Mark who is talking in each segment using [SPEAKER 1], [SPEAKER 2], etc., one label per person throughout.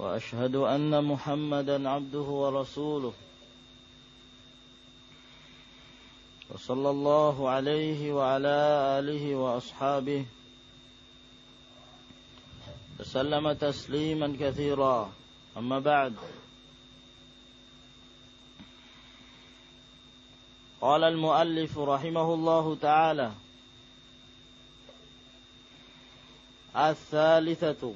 [SPEAKER 1] وأشهد أن محمدا عبده ورسوله. وصلى الله عليه وعلى آله وأصحابه وسلم تسليما كثيرا. أما بعد قال المؤلف رحمه الله تعالى الثالثة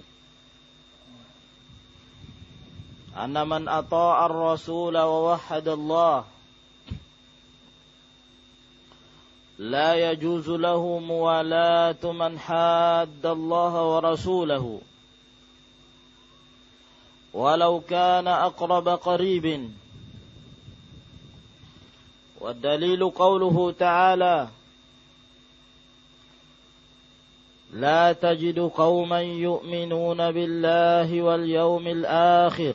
[SPEAKER 1] أن من أطاع الرسول ووحد الله لا يجوز له موالاة من حاد الله ورسوله. ولو كان أقرب قريب. والدليل قوله تعالى لا تجد قوما يؤمنون بالله واليوم الآخر.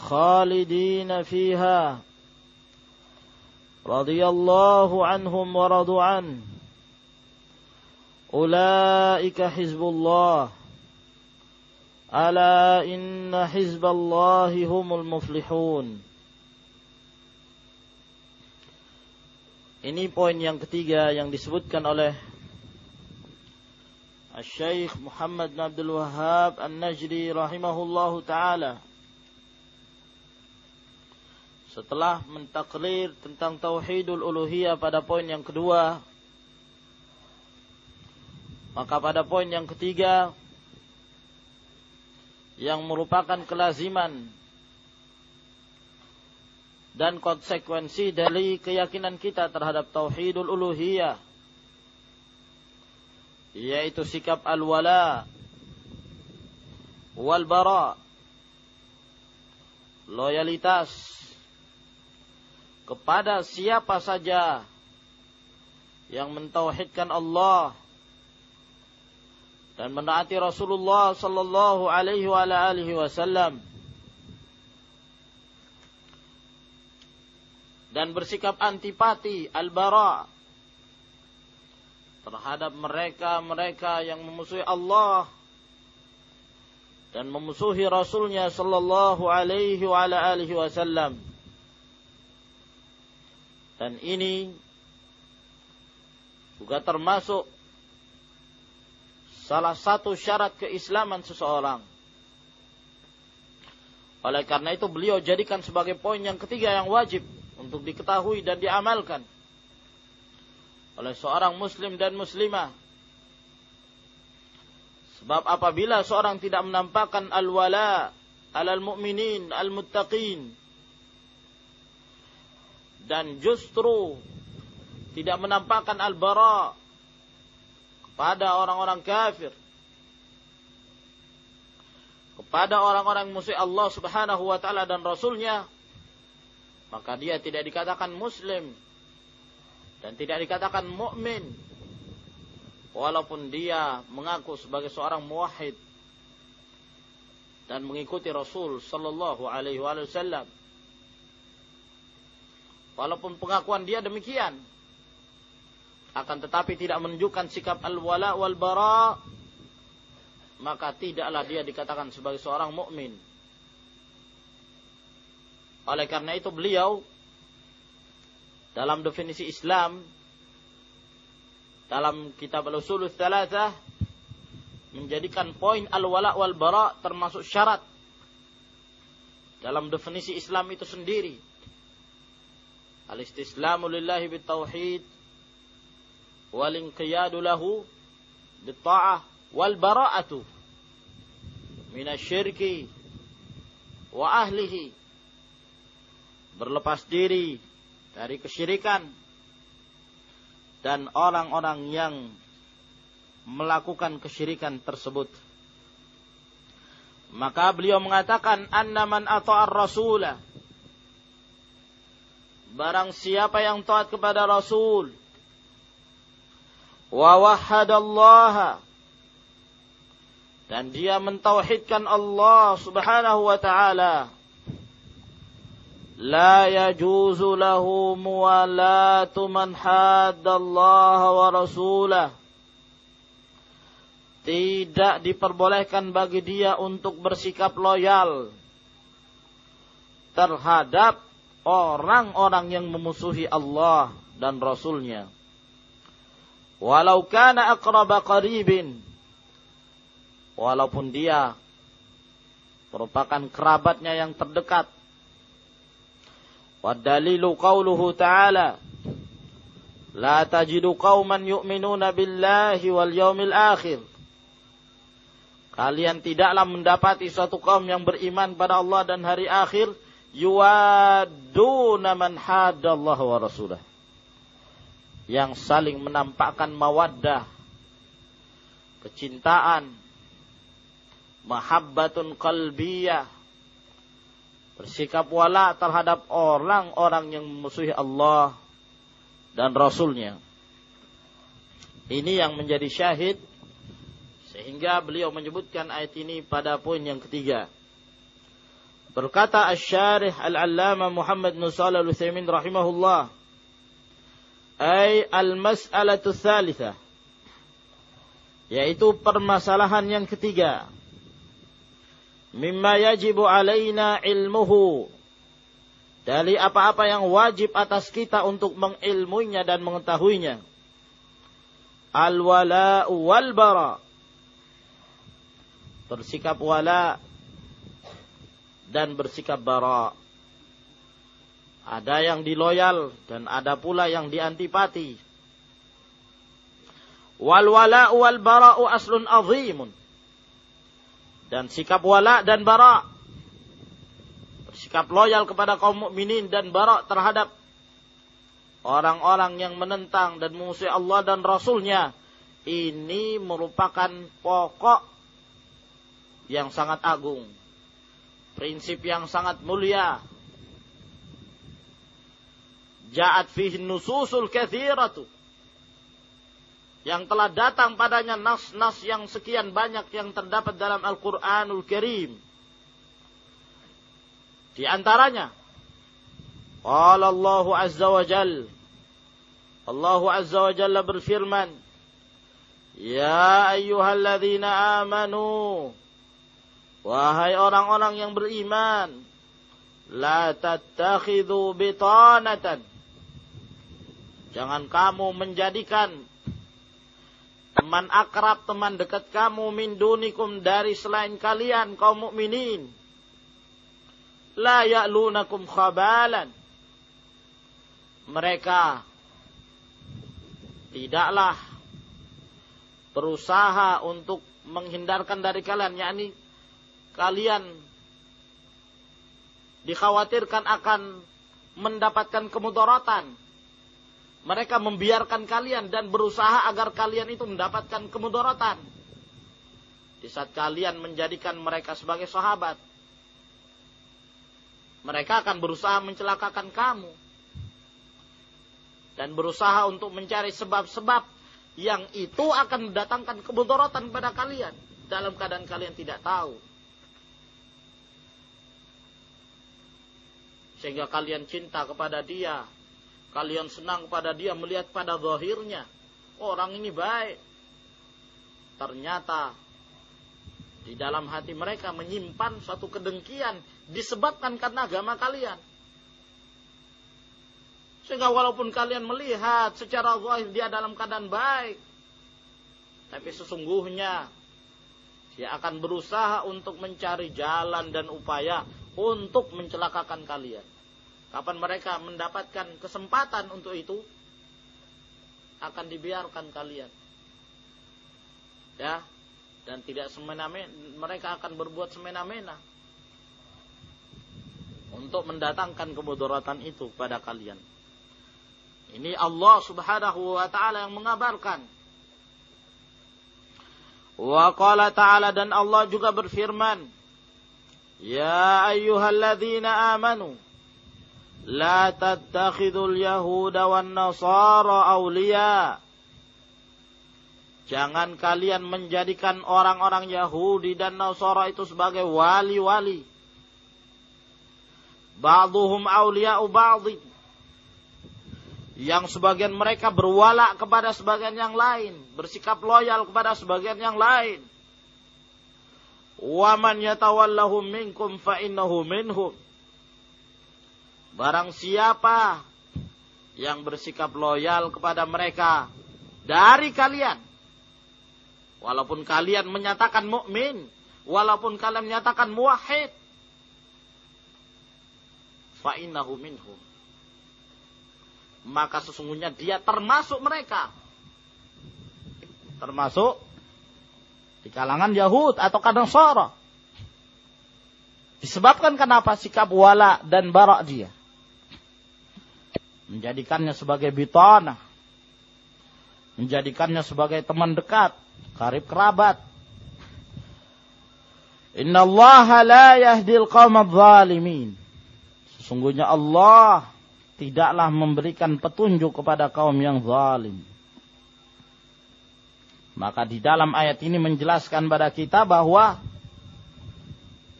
[SPEAKER 1] خالدين فيها رضي الله عنهم ورضوا عنه أولئك حزب الله ألا إن حزب الله هم المفلحون Ini poin yang ketiga yang disebutkan oleh Syekh Muhammad bin Abdul Wahhab An-Najdi rahimahullahu taala setelah mentaklir tentang tauhidul uluhiyah pada poin yang kedua, maka pada poin yang ketiga yang merupakan kelaziman dan konsekuensi dari keyakinan kita terhadap tauhidul uluhiyah yaitu sikap al-wala wal bara loyalitas kepada siapa saja yang mentauhidkan Allah dan menaati Rasulullah sallallahu alaihi wa alihi wasallam dan bersikap antipati al-bara terhadap mereka-mereka yang memusuhi Allah dan memusuhi Rasulnya sallallahu alaihi wa alihi wasallam dan ini juga termasuk salah satu syarat keislaman seseorang. Oleh karena itu beliau jadikan sebagai poin yang ketiga yang wajib untuk diketahui dan diamalkan oleh seorang muslim dan muslimah. Sebab apabila seorang tidak menampakkan al-wala alal mu'minin al-muttaqin dan justru tidak menampakkan al-bara kepada orang-orang kafir. Kepada orang-orang musuh Allah Subhanahu wa taala dan rasulnya maka dia tidak dikatakan muslim dan tidak dikatakan mukmin walaupun dia mengaku sebagai seorang muwahhid dan mengikuti Rasul sallallahu alaihi wasallam Walaupun pengakuan dia demikian. Akan tetapi tidak menunjukkan sikap al-wala wal bara. Maka tidaklah dia dikatakan sebagai seorang mukmin. Oleh karena itu beliau dalam definisi Islam dalam kitab Al-Usul Thalathah menjadikan poin al-wala wal bara termasuk syarat dalam definisi Islam itu sendiri. Al-istislamu lillahi bitauhid wal inqiyadu lahu bitta'ah wal bara'atu minasyirki wa ahlihi berlepas diri dari kesyirikan dan orang-orang yang melakukan kesyirikan tersebut. Maka beliau mengatakan anna man ata'ar rasulah Barang siapa yang taat kepada Rasul wa dan dia mentauhidkan Allah Subhanahu wa taala la yajuzu lahu muwalatu man haddallaha wa rasulahu tidak diperbolehkan bagi dia untuk bersikap loyal terhadap orang-orang yang memusuhi Allah dan Rasulnya. Walau kana akraba qaribin. Walaupun dia merupakan kerabatnya yang terdekat. Wadalilu qawluhu ta'ala. La tajidu qawman yu'minuna billahi wal yawmil akhir Kalian tidaklah mendapati suatu kaum yang beriman pada Allah dan hari akhir yuwaduna man hadallah wa rasulah. Yang saling menampakkan mawaddah, kecintaan, mahabbatun qalbiyah, bersikap wala terhadap orang-orang yang memusuhi Allah dan Rasulnya. Ini yang menjadi syahid sehingga beliau menyebutkan ayat ini pada poin yang ketiga. Berkata Asy-Syarih Al-Allama Muhammad bin Al-Utsaimin rahimahullah, ay al-mas'alatu tsalitsah yaitu permasalahan yang ketiga. Mimma yajibu alaina ilmuhu dari apa-apa yang wajib atas kita untuk mengilmuinya dan mengetahuinya. Al-wala wal bara bersikap wala dan bersikap bara. Ada yang diloyal dan ada pula yang diantipati. Wal wala wal bara'u aslun azimun. Dan sikap wala dan bara. Bersikap loyal kepada kaum mukminin dan bara terhadap orang-orang yang menentang dan mengusir Allah dan Rasulnya. Ini merupakan pokok yang sangat agung. Prinsip yang sangat mulia. Ja'at fihi nususul kathiratu. Yang telah datang padanya nas-nas yang sekian banyak yang terdapat dalam Al-Quranul Karim. Di antaranya, Qala Allah Azza wa Jal. Allah Azza wa Jalla berfirman, Ya ayyuhalladzina amanu Wahai orang-orang yang beriman, la tattakhidhu bitanatan. Jangan kamu menjadikan teman akrab, teman dekat kamu min dunikum dari selain kalian kaum mukminin. La ya'lunakum khabalan. Mereka tidaklah berusaha untuk menghindarkan dari kalian yakni kalian dikhawatirkan akan mendapatkan kemudaratan. Mereka membiarkan kalian dan berusaha agar kalian itu mendapatkan kemudaratan. Di saat kalian menjadikan mereka sebagai sahabat, mereka akan berusaha mencelakakan kamu dan berusaha untuk mencari sebab-sebab yang itu akan mendatangkan kemudaratan pada kalian dalam keadaan kalian tidak tahu. Sehingga kalian cinta kepada dia. Kalian senang kepada dia melihat pada zahirnya. Orang ini baik. Ternyata di dalam hati mereka menyimpan suatu kedengkian disebabkan karena agama kalian. Sehingga walaupun kalian melihat secara zahir dia dalam keadaan baik. Tapi sesungguhnya Dia akan berusaha untuk mencari jalan dan upaya untuk mencelakakan kalian. Kapan mereka mendapatkan kesempatan untuk itu, akan dibiarkan kalian. Ya, dan tidak semena-mena mereka akan berbuat semena-mena untuk mendatangkan kemudaratan itu pada kalian. Ini Allah Subhanahu wa taala yang mengabarkan Wa qala ta'ala dan Allah juga berfirman, Ya ayyuhalladzina amanu, La tattakhidul yahuda wan nasara awliya. Jangan kalian menjadikan orang-orang Yahudi dan Nasara itu sebagai wali-wali. Ba'duhum awliya'u ba'dhin yang sebagian mereka berwala kepada sebagian yang lain, bersikap loyal kepada sebagian yang lain. Wa man yatawallahum minkum fa innahu minhum. Barang siapa yang bersikap loyal kepada mereka dari kalian, walaupun kalian menyatakan mukmin, walaupun kalian menyatakan muwahhid, fa innahu minhum maka sesungguhnya dia termasuk mereka. Termasuk di kalangan Yahud atau kadang Sora. Disebabkan kenapa sikap wala dan barak dia. Menjadikannya sebagai bitana. Menjadikannya sebagai teman dekat. Karib kerabat. Inna Allah la yahdil zalimin. Sesungguhnya Allah tidaklah memberikan petunjuk kepada kaum yang zalim. Maka di dalam ayat ini menjelaskan pada kita bahwa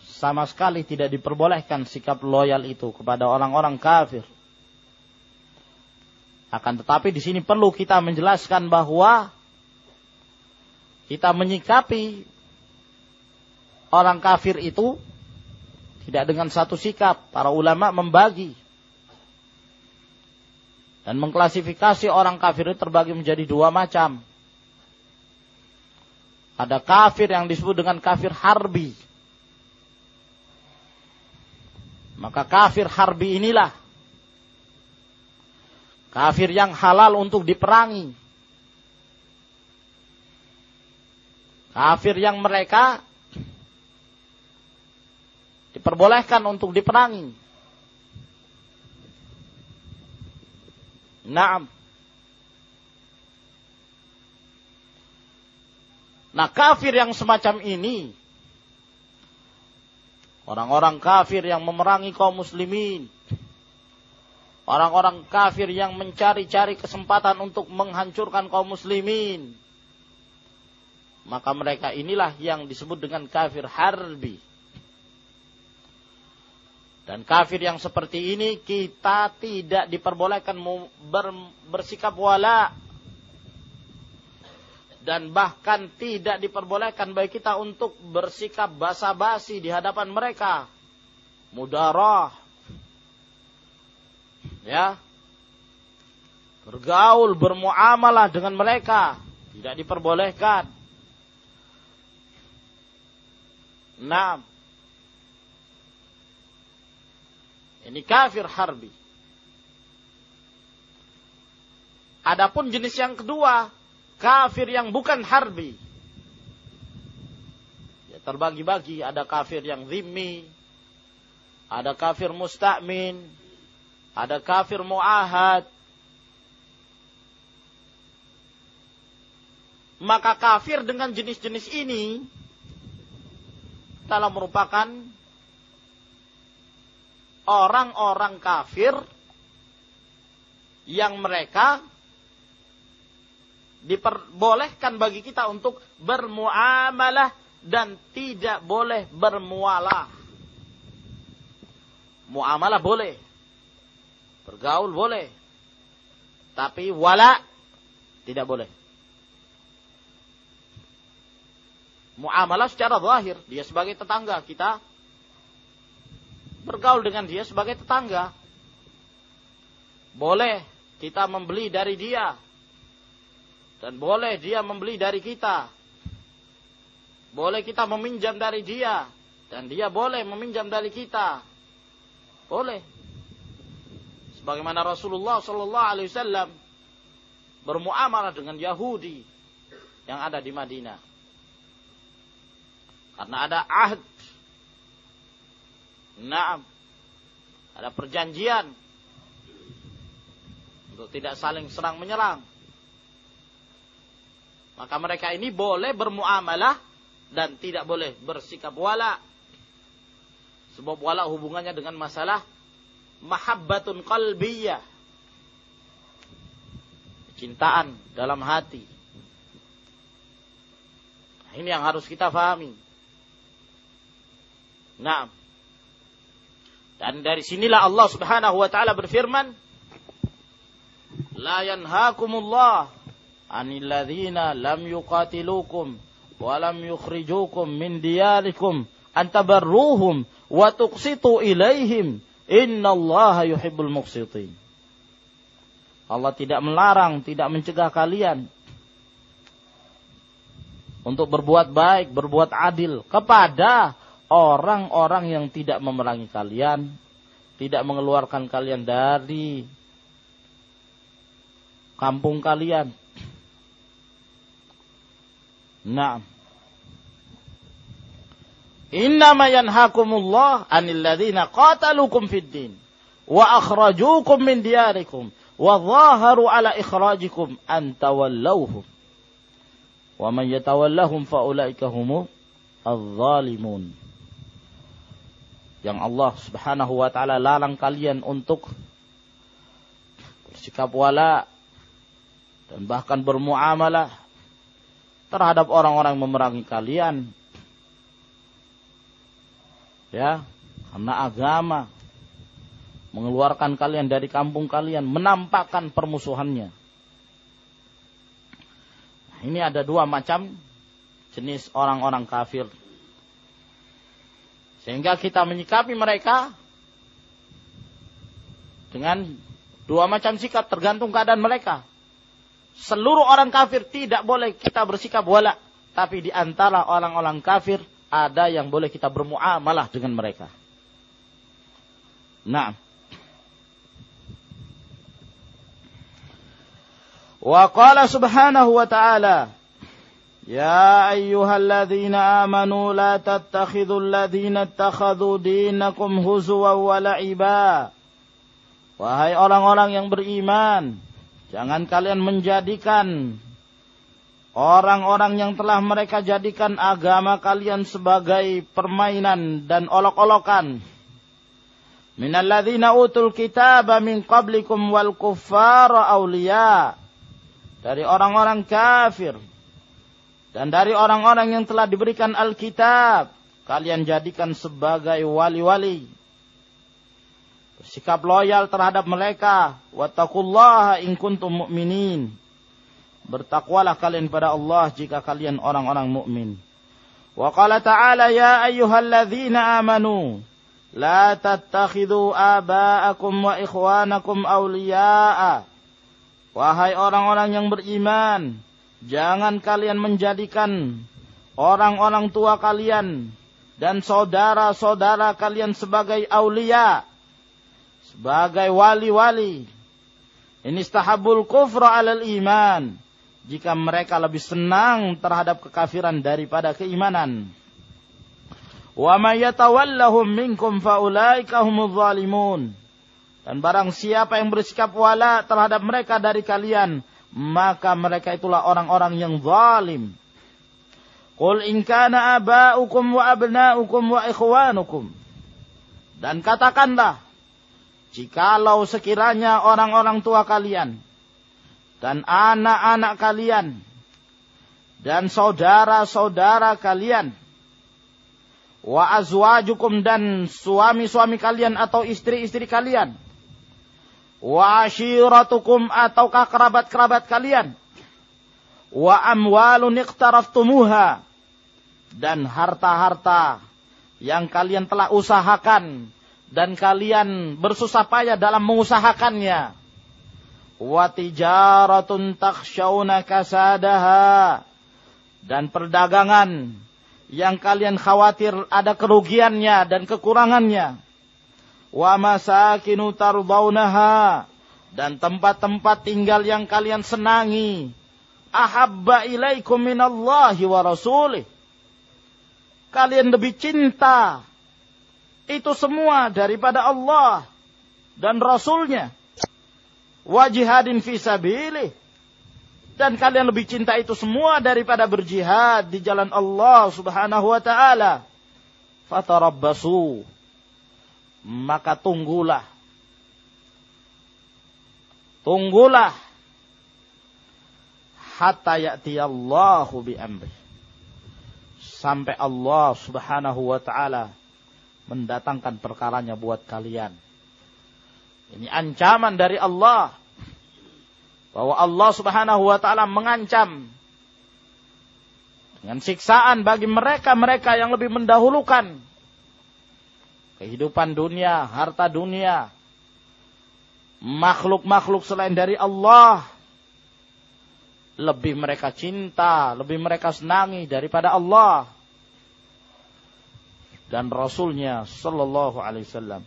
[SPEAKER 1] sama sekali tidak diperbolehkan sikap loyal itu kepada orang-orang kafir. Akan tetapi di sini perlu kita menjelaskan bahwa kita menyikapi orang kafir itu tidak dengan satu sikap. Para ulama membagi dan mengklasifikasi orang kafir itu terbagi menjadi dua macam. Ada kafir yang disebut dengan kafir harbi. Maka kafir harbi inilah kafir yang halal untuk diperangi. Kafir yang mereka diperbolehkan untuk diperangi. Naam. Nah kafir yang semacam ini, orang-orang kafir yang memerangi kaum muslimin, orang-orang kafir yang mencari-cari kesempatan untuk menghancurkan kaum muslimin, maka mereka inilah yang disebut dengan kafir harbi. Dan kafir yang seperti ini kita tidak diperbolehkan ber, bersikap wala dan bahkan tidak diperbolehkan bagi kita untuk bersikap basa-basi di hadapan mereka. Mudarah. Ya. Bergaul, bermuamalah dengan mereka tidak diperbolehkan. Nah, Ini kafir harbi. Adapun jenis yang kedua, kafir yang bukan harbi. Ya, terbagi-bagi, ada kafir yang zimmi, ada kafir musta'min, ada kafir mu'ahad. Maka kafir dengan jenis-jenis ini telah merupakan orang-orang kafir yang mereka diperbolehkan bagi kita untuk bermuamalah dan tidak boleh bermualah. Muamalah boleh. Bergaul boleh. Tapi wala tidak boleh. Muamalah secara zahir, dia sebagai tetangga kita bergaul dengan dia sebagai tetangga. Boleh kita membeli dari dia. Dan boleh dia membeli dari kita. Boleh kita meminjam dari dia. Dan dia boleh meminjam dari kita. Boleh. Sebagaimana Rasulullah Sallallahu Alaihi Wasallam bermuamalah dengan Yahudi yang ada di Madinah. Karena ada ahd. Naam. Ada perjanjian. Untuk tidak saling serang menyerang. Maka mereka ini boleh bermuamalah dan tidak boleh bersikap wala. Sebab wala hubungannya dengan masalah mahabbatun qalbiyah. Cintaan dalam hati. Nah, ini yang harus kita fahami. Nah. Dan dari sinilah Allah Subhanahu wa taala berfirman, "La yanhaakumullah 'anil ladzina lam yuqatilukum wa lam yukhrijukum min diyarikum an tabarruhum wa tuqsitu ilaihim innallaha yuhibbul muqsitin." Allah tidak melarang, tidak mencegah kalian untuk berbuat baik, berbuat adil kepada orang-orang yang tidak memerangi kalian, tidak mengeluarkan kalian dari kampung kalian. Nah, Innama yanhakumullah anil ladzina qatalukum fid din wa akhrajukum min diyarikum wa dhaharu ala ikhrajikum an tawallawhum. Wa man yatawallahum fa ulaika adh-dhalimun yang Allah Subhanahu wa taala larang kalian untuk bersikap wala dan bahkan bermuamalah terhadap orang-orang yang memerangi kalian. Ya, karena agama mengeluarkan kalian dari kampung kalian, menampakkan permusuhannya. Nah, ini ada dua macam jenis orang-orang kafir sehingga kita menyikapi mereka dengan dua macam sikap tergantung keadaan mereka Seluruh orang kafir tidak boleh kita bersikap wala. Tapi di antara orang-orang kafir ada yang boleh kita bermuamalah dengan mereka. Nah. Wa qala subhanahu wa ta'ala يا أيها الذين آمنوا لا تتخذوا الذين اتخذوا دينكم هزوا ولعبا Wahai orang-orang yang beriman, jangan kalian menjadikan orang-orang yang telah mereka jadikan agama kalian sebagai permainan dan olok-olokan. Minalladzina utul kitaba min qablikum wal kuffara awliya. Dari orang-orang kafir dan dari orang-orang yang telah diberikan Alkitab, kalian jadikan sebagai wali-wali. Bersikap loyal terhadap mereka. Wattaqullaha in kuntum mu'minin. Bertakwalah kalian pada Allah jika kalian orang-orang mukmin. Wa qala ta'ala ya ayyuhalladzina amanu la tattakhidhu aba'akum wa ikhwanakum awliya'a. Wahai orang-orang yang beriman, Jangan kalian menjadikan orang-orang tua kalian dan saudara-saudara kalian sebagai aulia, sebagai wali-wali. Ini stahabul kufra alal iman. Jika mereka lebih senang terhadap kekafiran daripada keimanan. Wa may yatawallahum minkum faulaika humudz zalimun. Dan barang siapa yang bersikap wala terhadap mereka dari kalian, maka mereka itulah orang-orang yang zalim. Qul in kana aba'ukum wa abna'ukum wa ikhwanukum. Dan katakanlah, jikalau sekiranya orang-orang tua kalian dan anak-anak kalian dan saudara-saudara kalian wa azwajukum dan suami-suami kalian atau istri-istri kalian wa ashiratukum ataukah kerabat-kerabat kalian wa amwalun iqtaraftumuha dan harta-harta yang kalian telah usahakan dan kalian bersusah payah dalam mengusahakannya wa tijaratun kasadaha dan perdagangan yang kalian khawatir ada kerugiannya dan kekurangannya. Wa masakinu dan tempat-tempat tinggal yang kalian senangi. Ahabba ilaikum minallahi wa rasulih. Kalian lebih cinta itu semua daripada Allah dan Rasulnya. Wajihadin fi sabilih dan kalian lebih cinta itu semua daripada berjihad di jalan Allah Subhanahu wa taala. Fatarabbasu. Maka tunggulah. Tunggulah hatta bi amri. Sampai Allah Subhanahu wa taala mendatangkan perkaranya buat kalian. Ini ancaman dari Allah. Bahwa Allah Subhanahu wa taala mengancam. Dengan siksaan bagi mereka-mereka yang lebih mendahulukan. Kehidupan dunia, harta dunia, makhluk-makhluk selain dari Allah. Lebih mereka cinta, lebih mereka senangi daripada Allah dan Rasulnya Sallallahu Alaihi Wasallam.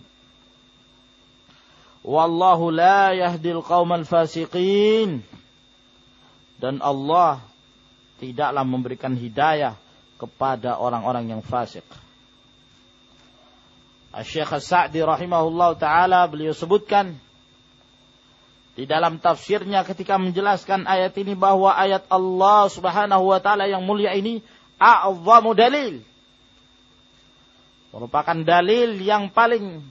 [SPEAKER 1] Wallahu la yahdil qaumal fasiqin. Dan Allah tidaklah memberikan hidayah kepada orang-orang yang fasik. Syekh Sa'di rahimahullah ta'ala beliau sebutkan di dalam tafsirnya ketika menjelaskan ayat ini bahwa ayat Allah subhanahu wa ta'ala yang mulia ini a'zamu dalil. Merupakan dalil yang paling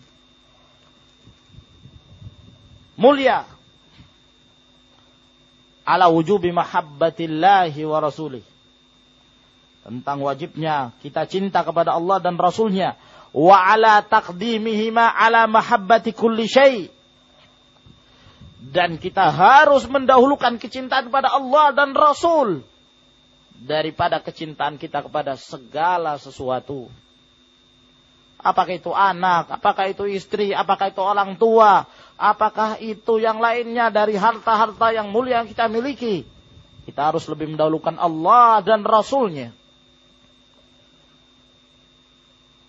[SPEAKER 1] mulia ala wujubi mahabbatillahi wa rasulih. Tentang wajibnya kita cinta kepada Allah dan Rasulnya. Wa ala taqdimihima ala mahabbati kulli syai. Dan kita harus mendahulukan kecintaan kepada Allah dan Rasul daripada kecintaan kita kepada segala sesuatu apakah itu anak apakah itu istri apakah itu orang tua Apakah itu yang lainnya dari harta-harta yang mulia yang kita miliki? Kita harus lebih mendahulukan Allah dan Rasulnya.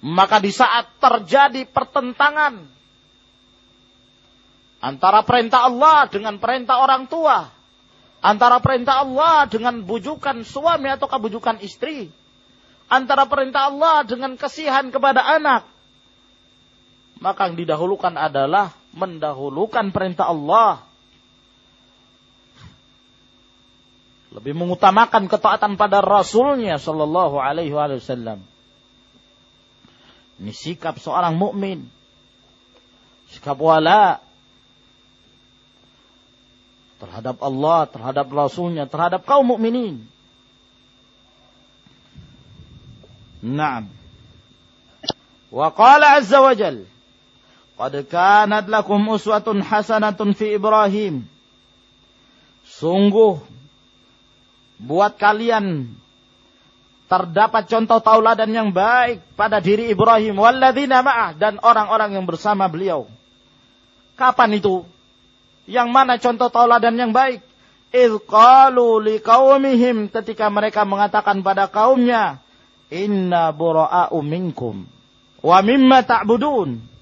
[SPEAKER 1] Maka di saat terjadi pertentangan antara perintah Allah dengan perintah orang tua, antara perintah Allah dengan bujukan suami atau kebujukan istri, antara perintah Allah dengan kesihan kepada anak, maka yang didahulukan adalah mendahulukan perintah Allah. Lebih mengutamakan ketaatan pada Rasulnya Sallallahu Alaihi Wasallam. Ini sikap seorang mukmin, sikap wala terhadap Allah, terhadap Rasulnya, terhadap kaum mukminin. Naam. Wa qala azza wa jalla Qad kanat lakum uswatun hasanatun fi Ibrahim. Sungguh buat kalian terdapat contoh tauladan yang baik pada diri Ibrahim walladzina ma'ah dan orang-orang yang bersama beliau. Kapan itu? Yang mana contoh tauladan yang baik? Idh qalu liqaumihim ketika mereka mengatakan pada kaumnya, "Inna bura'a'u minkum wa mimma ta'budun."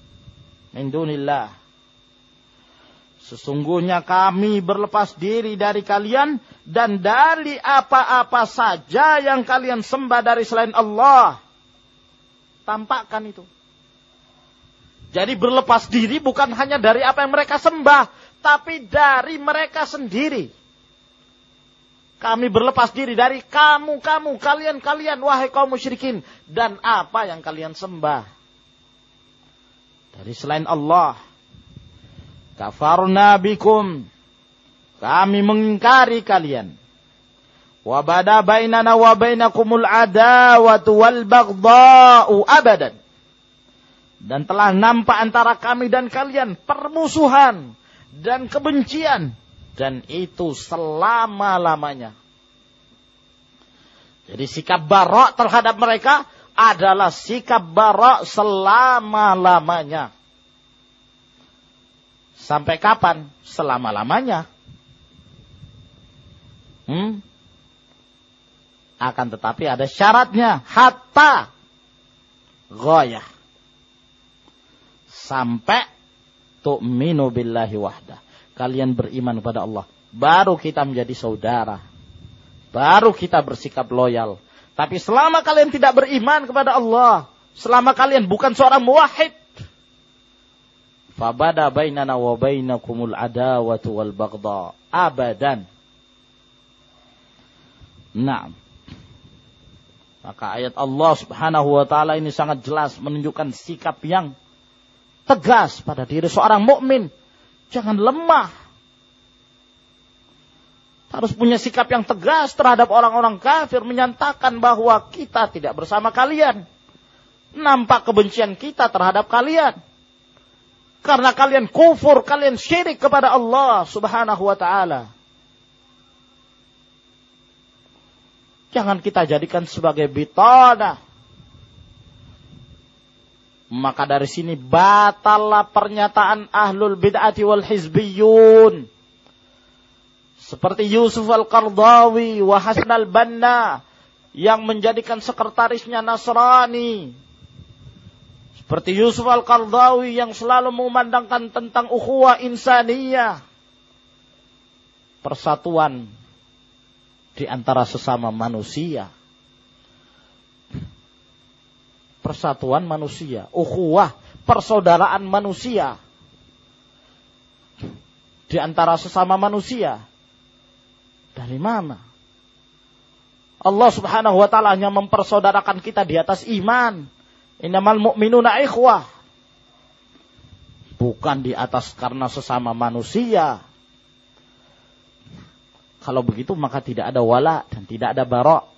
[SPEAKER 1] min dunillah. Sesungguhnya kami berlepas diri dari kalian dan dari apa-apa saja yang kalian sembah dari selain Allah. Tampakkan itu. Jadi berlepas diri bukan hanya dari apa yang mereka sembah, tapi dari mereka sendiri. Kami berlepas diri dari kamu, kamu, kalian, kalian, wahai kaum musyrikin. Dan apa yang kalian sembah dari selain Allah. Kafarna bikum. Kami mengingkari kalian. Wa bada bainana wa bainakumul adawatu wal baghdha'u abadan. Dan telah nampak antara kami dan kalian permusuhan dan kebencian dan itu selama-lamanya. Jadi sikap barok terhadap mereka adalah sikap barak selama-lamanya. Sampai kapan? Selama-lamanya. Hmm? Akan tetapi ada syaratnya. Hatta goyah. Sampai tu'minu billahi wahdah. Kalian beriman kepada Allah. Baru kita menjadi saudara. Baru kita bersikap loyal. Tapi selama kalian tidak beriman kepada Allah. Selama kalian bukan seorang muwahid. Fabada bainana wa bainakumul adawatu wal bagda. Abadan. Nah. Maka ayat Allah subhanahu wa ta'ala ini sangat jelas menunjukkan sikap yang tegas pada diri seorang mukmin. Jangan lemah. Harus punya sikap yang tegas terhadap orang-orang kafir. Menyatakan bahwa kita tidak bersama kalian. Nampak kebencian kita terhadap kalian. Karena kalian kufur, kalian syirik kepada Allah subhanahu wa ta'ala. Jangan kita jadikan sebagai bitana. Maka dari sini batallah pernyataan ahlul bid'ati wal hizbiyun. Seperti Yusuf al-Qardawi wa Hasan al-Banna yang menjadikan sekretarisnya Nasrani. Seperti Yusuf al-Qardawi yang selalu memandangkan tentang ukhuwah insaniyah. Persatuan di antara sesama manusia. Persatuan manusia, ukhuwah, persaudaraan manusia di antara sesama manusia. Dari mana? Allah Subhanahu wa taala hanya mempersaudarakan kita di atas iman. Innamal mu'minuna ikhwah. Bukan di atas karena sesama manusia. Kalau begitu maka tidak ada wala dan tidak ada barok.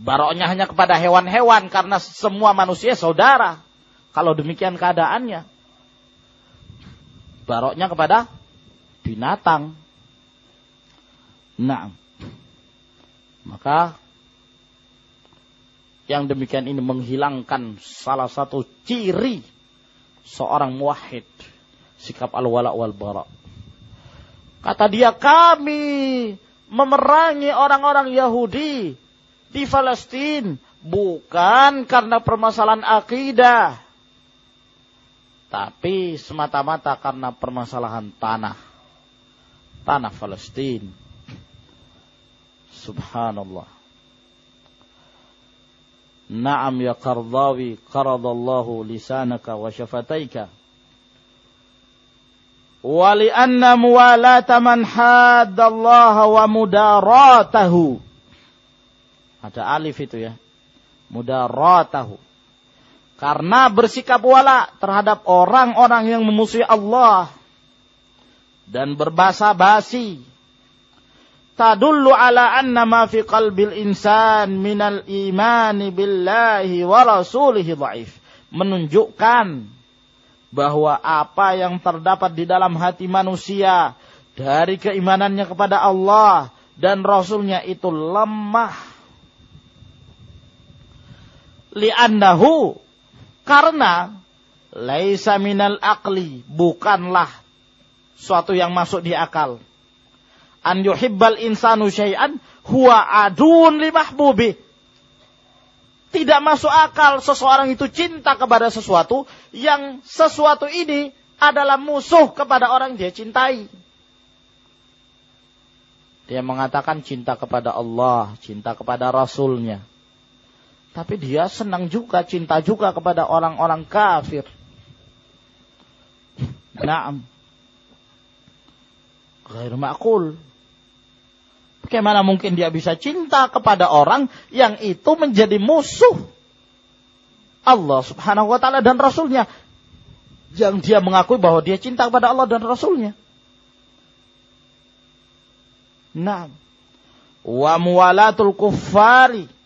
[SPEAKER 1] Baroknya hanya kepada hewan-hewan karena semua manusia saudara. Kalau demikian keadaannya. Baroknya kepada binatang. Nah. Maka yang demikian ini menghilangkan salah satu ciri seorang muwahhid sikap al-wala wal bara. Kata dia, kami memerangi orang-orang Yahudi di Palestina bukan karena permasalahan akidah, tapi semata-mata karena permasalahan tanah, tanah Palestina. Subhanallah. Naam ya Qardawi, qaradallahu lisanaka wa syafataika. Wa li'anna muwalata man haddallaha wa mudaratahu ada alif itu ya. Mudaratahu karena bersikap wala terhadap orang-orang yang memusuhi Allah dan berbahasa basi tadullu ala anna ma fi qalbil insan minal imani billahi wa rasulihi dhaif. Menunjukkan bahwa apa yang terdapat di dalam hati manusia dari keimanannya kepada Allah dan Rasulnya itu lemah. Li'annahu karena laisa minal akli bukanlah suatu yang masuk di akal. An yuhibbal insanu syai'an huwa adun li mahbubi tidak masuk akal seseorang itu cinta kepada sesuatu yang sesuatu ini adalah musuh kepada orang dia cintai. Dia mengatakan cinta kepada Allah, cinta kepada Rasulnya. Tapi dia senang juga, cinta juga kepada orang-orang kafir. Naam. Gair makul. Bagaimana mungkin dia bisa cinta kepada orang yang itu menjadi musuh Allah subhanahu wa ta'ala dan Rasulnya. Yang dia mengakui bahwa dia cinta kepada Allah dan Rasulnya. Nah. Wa muwalatul kuffari.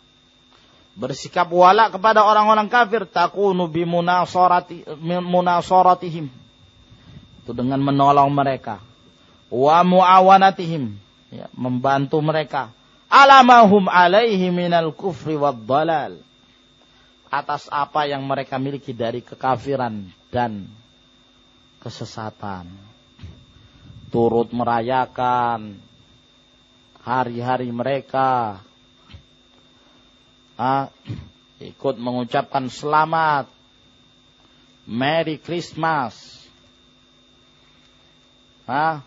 [SPEAKER 1] Bersikap wala kepada orang-orang kafir. Takunu bimunasoratihim. Itu dengan menolong mereka. Wa muawanatihim ya, membantu mereka alamahum alaihi minal kufri wad dalal atas apa yang mereka miliki dari kekafiran dan kesesatan turut merayakan hari-hari mereka. Ah, ikut mengucapkan selamat. Merry Christmas. Ah,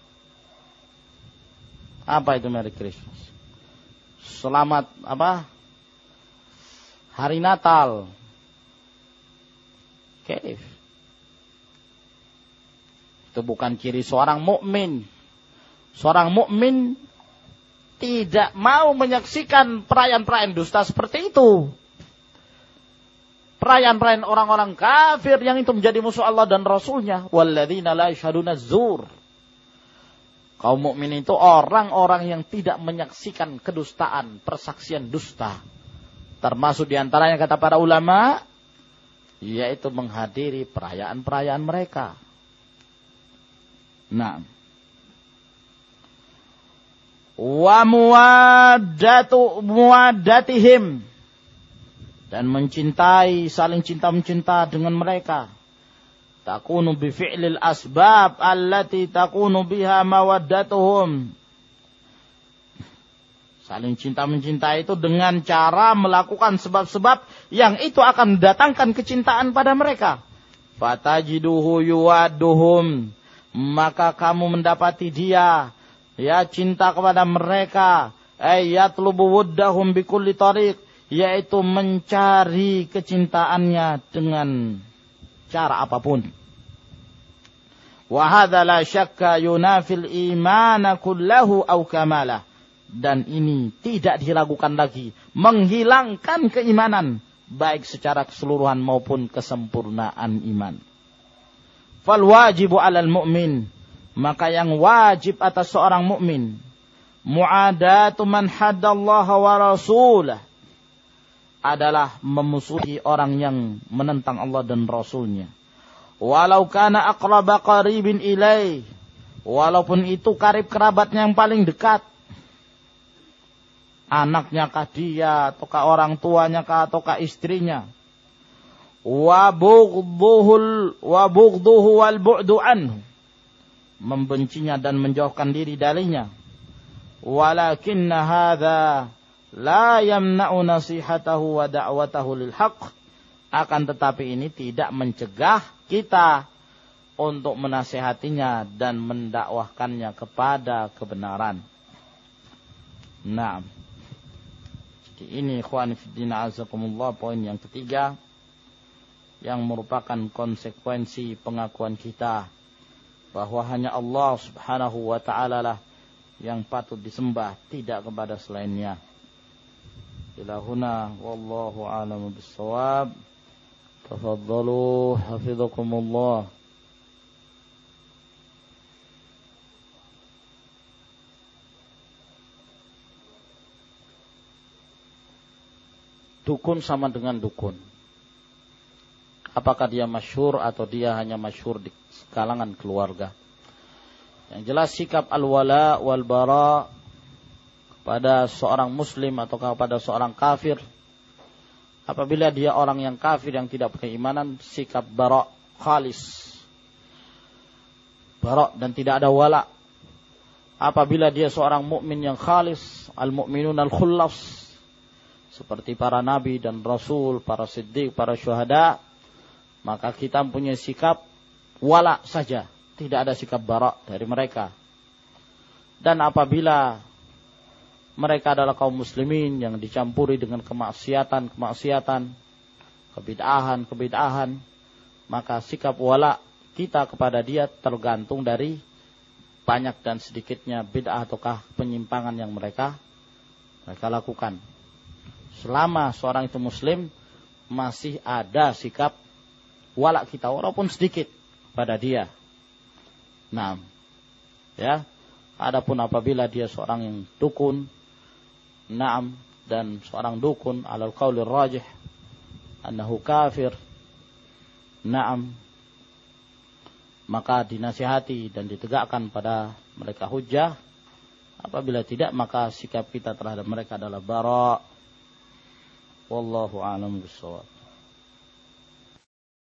[SPEAKER 1] apa itu Merry Christmas? Selamat apa? Hari Natal. Kaif. Itu bukan ciri seorang mukmin. Seorang mukmin tidak mau menyaksikan perayaan-perayaan dusta seperti itu. Perayaan-perayaan orang-orang kafir yang itu menjadi musuh Allah dan Rasulnya. Walladzina la yashhaduna zur. Kaum mukmin itu orang-orang yang tidak menyaksikan kedustaan, persaksian dusta. Termasuk di antaranya kata para ulama, yaitu menghadiri perayaan-perayaan mereka. Nah, wa muwaddatu muwaddatihim. Dan mencintai saling cinta mencinta dengan mereka. Takunu bi fi'lil asbab allati takunu biha mawaddatuhum. Saling cinta mencinta itu dengan cara melakukan sebab-sebab yang itu akan mendatangkan kecintaan pada mereka. Fatajiduhu yuwadduhum. Maka kamu mendapati dia ya cinta kepada mereka ayatlubu wuddahum bikulli tariq yaitu mencari kecintaannya dengan cara apa pun Wahada la syakka yunafil imana kullahu au kamalah. Dan ini tidak diragukan lagi. Menghilangkan keimanan. Baik secara keseluruhan maupun kesempurnaan iman. Fal wajibu alal mu'min. Maka yang wajib atas seorang mukmin muadatu man haddallaha wa rasulah adalah memusuhi orang yang menentang Allah dan Rasulnya. Walau kana aqraba qaribin ilaih walaupun itu karib kerabatnya yang paling dekat. Anaknya kah dia ataukah orang tuanya kah ataukah istrinya. Wa bughdhuhul wa bughdhuhu wal bu'du anhu membencinya dan menjauhkan diri darinya. Walakinna hadza la yamna'u nasihatahu wa da'watahu lil haqq. Akan tetapi ini tidak mencegah kita untuk menasehatinya dan mendakwahkannya kepada kebenaran. Nah, jadi ini ikhwan fiddina azakumullah poin yang ketiga yang merupakan konsekuensi pengakuan kita bahwa hanya Allah Subhanahu wa taala lah yang patut disembah, tidak kepada selainnya. Ila huna wallahu alam bissawab. Tafaddalu hafizakumullah. Dukun sama dengan dukun. Apakah dia masyur atau dia hanya masyur di kalangan keluarga? Yang jelas sikap al-wala wal-bara kepada seorang muslim atau kepada seorang kafir Apabila dia orang yang kafir yang tidak punya imanan, sikap barok khalis. Barok dan tidak ada wala. Apabila dia seorang mukmin yang khalis, al-mu'minun al-khullas. Seperti para nabi dan rasul, para siddiq, para syuhada. Maka kita punya sikap wala saja. Tidak ada sikap barok dari mereka. Dan apabila mereka adalah kaum muslimin yang dicampuri dengan kemaksiatan-kemaksiatan, kebid'ahan-kebid'ahan, maka sikap wala kita kepada dia tergantung dari banyak dan sedikitnya bid'ah ataukah penyimpangan yang mereka mereka lakukan. Selama seorang itu muslim masih ada sikap wala kita walaupun sedikit pada dia. Nah, ya. Adapun apabila dia seorang yang dukun, Naam dan seorang dukun alal qaulir rajih annahu kafir. Naam maka dinasihati dan ditegakkan pada mereka hujah. Apabila tidak maka sikap kita terhadap mereka adalah bara. Wallahu a'lam bishawab.